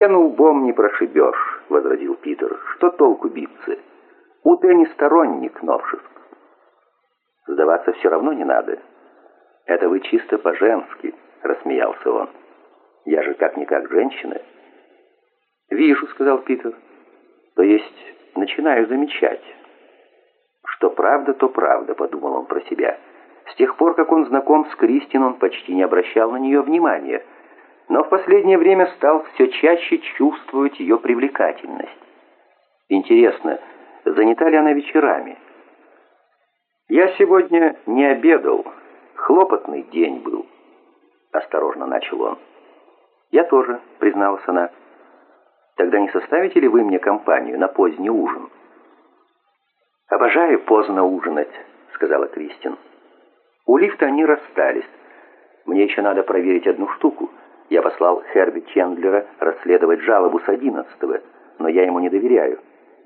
«Стену лбом не прошибешь», — возразил Питер. «Что толку биться? У ты не сторонник новшеств». «Сдаваться все равно не надо». «Это вы чисто по-женски», — рассмеялся он. «Я же как-никак женщина». «Вижу», — сказал Питер. «То есть начинаю замечать». «Что правда, то правда», — подумал он про себя. С тех пор, как он знаком с Кристин, он почти не обращал на нее внимания — но в последнее время стал все чаще чувствовать ее привлекательность. Интересно, занята ли она вечерами? «Я сегодня не обедал. Хлопотный день был», — осторожно начал он. «Я тоже», — призналась она. «Тогда не составите ли вы мне компанию на поздний ужин?» «Обожаю поздно ужинать», — сказала Кристин. У лифта они расстались. «Мне еще надо проверить одну штуку». Я послал Херби Чендлера расследовать жалобу с одиннадцатого, но я ему не доверяю.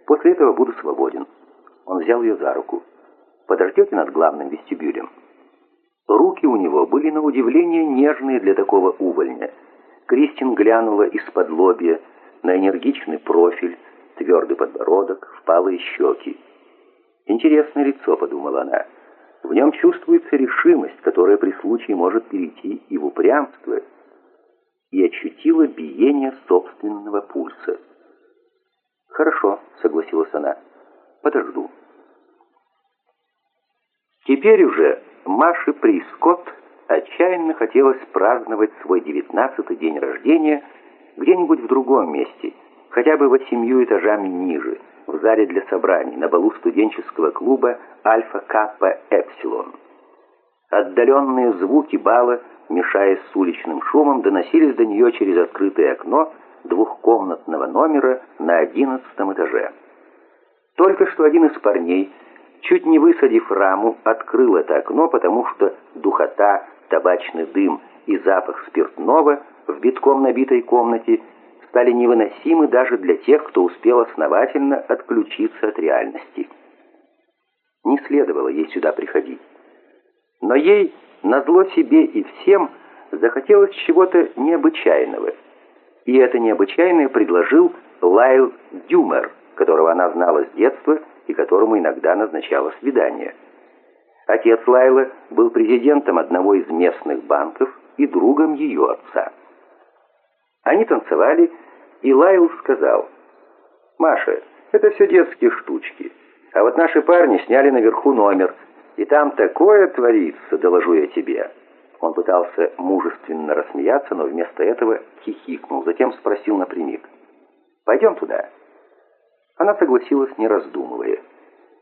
После этого буду свободен. Он взял ее за руку. Подождете над главным вестибюлем? Руки у него были на удивление нежные для такого увольня. Кристин глянула из-под лобья на энергичный профиль, твердый подбородок, впалые щеки. «Интересное лицо», — подумала она. «В нем чувствуется решимость, которая при случае может перейти и в упрямство» и ощутила биение собственного пульса. «Хорошо», — согласилась она, — «подожду». Теперь уже Маше Прискотт отчаянно хотелось праздновать свой девятнадцатый день рождения где-нибудь в другом месте, хотя бы восемью этажами ниже, в зале для собраний, на балу студенческого клуба «Альфа Каппа Эпсилон». Отдаленные звуки бала мешаясь с уличным шумом, доносились до нее через открытое окно двухкомнатного номера на одиннадцатом этаже. Только что один из парней, чуть не высадив раму, открыл это окно, потому что духота, табачный дым и запах спиртного в битком набитой комнате стали невыносимы даже для тех, кто успел основательно отключиться от реальности. Не следовало ей сюда приходить. Но ей Назло себе и всем захотелось чего-то необычайного. И это необычайное предложил Лайл Дюмер, которого она знала с детства и которому иногда назначала свидание. Отец Лайла был президентом одного из местных банков и другом ее отца. Они танцевали, и Лайл сказал, «Маша, это все детские штучки, а вот наши парни сняли наверху номер, и там такое творится, доложу я тебе». Он пытался мужественно рассмеяться, но вместо этого хихикнул, затем спросил напрямик. «Пойдем туда». Она согласилась, не раздумывая.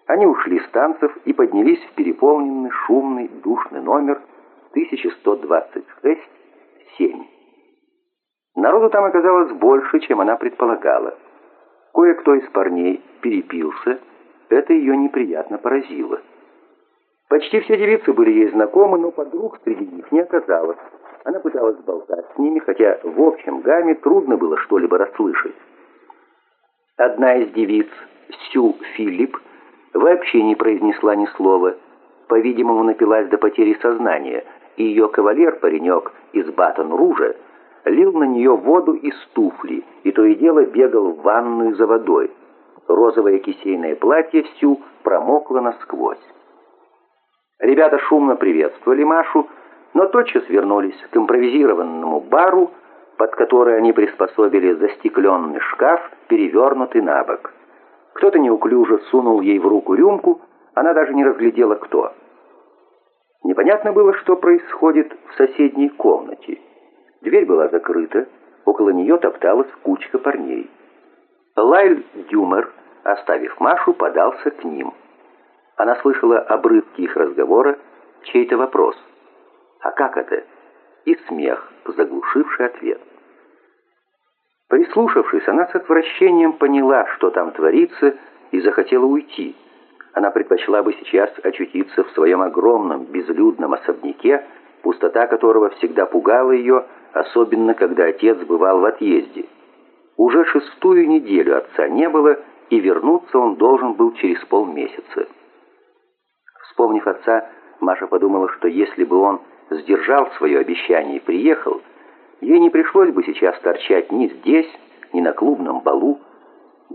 Они ушли с танцев и поднялись в переполненный, шумный, душный номер 1126-7. Народу там оказалось больше, чем она предполагала. Кое-кто из парней перепился, это ее неприятно поразило. Почти все девицы были ей знакомы, но подруг среди них не оказалось. Она пыталась болтать с ними, хотя в общем гамме трудно было что-либо расслышать. Одна из девиц, Сю Филипп, вообще не произнесла ни слова. По-видимому, напилась до потери сознания, и ее кавалер, паренек из Батон-Ружа, лил на нее воду из туфли, и то и дело бегал в ванную за водой. Розовое кисейное платье Сю промокло насквозь. Ребята шумно приветствовали Машу, но тотчас вернулись к импровизированному бару, под который они приспособили застекленный шкаф, перевернутый на бок. Кто-то неуклюже сунул ей в руку рюмку, она даже не разглядела, кто. Непонятно было, что происходит в соседней комнате. Дверь была закрыта, около нее топталась кучка парней. Лайль Дюмер, оставив Машу, подался к ним. Она слышала обрывки их разговора, чей-то вопрос. «А как это?» И смех, заглушивший ответ. Прислушавшись, она с отвращением поняла, что там творится, и захотела уйти. Она предпочла бы сейчас очутиться в своем огромном безлюдном особняке, пустота которого всегда пугала ее, особенно когда отец бывал в отъезде. Уже шестую неделю отца не было, и вернуться он должен был через полмесяца. Вспомнив отца, Маша подумала, что если бы он сдержал свое обещание и приехал, ей не пришлось бы сейчас торчать ни здесь, клубном балу,